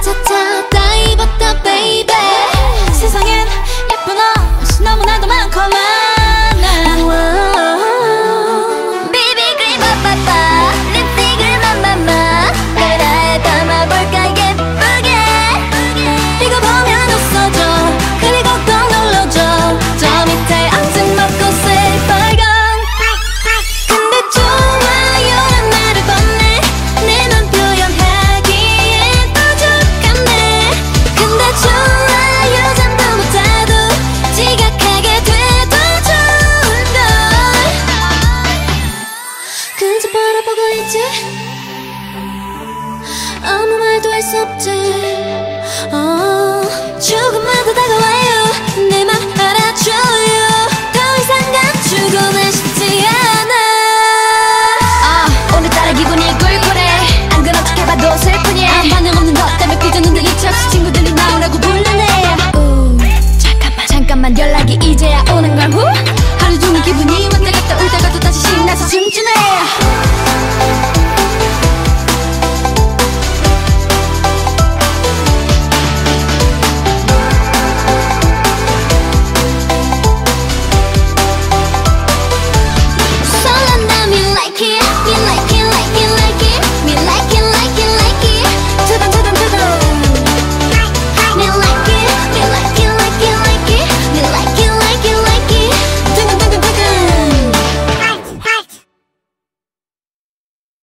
차차차 다 입었다 baby. something. Oh.